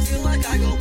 feel like I go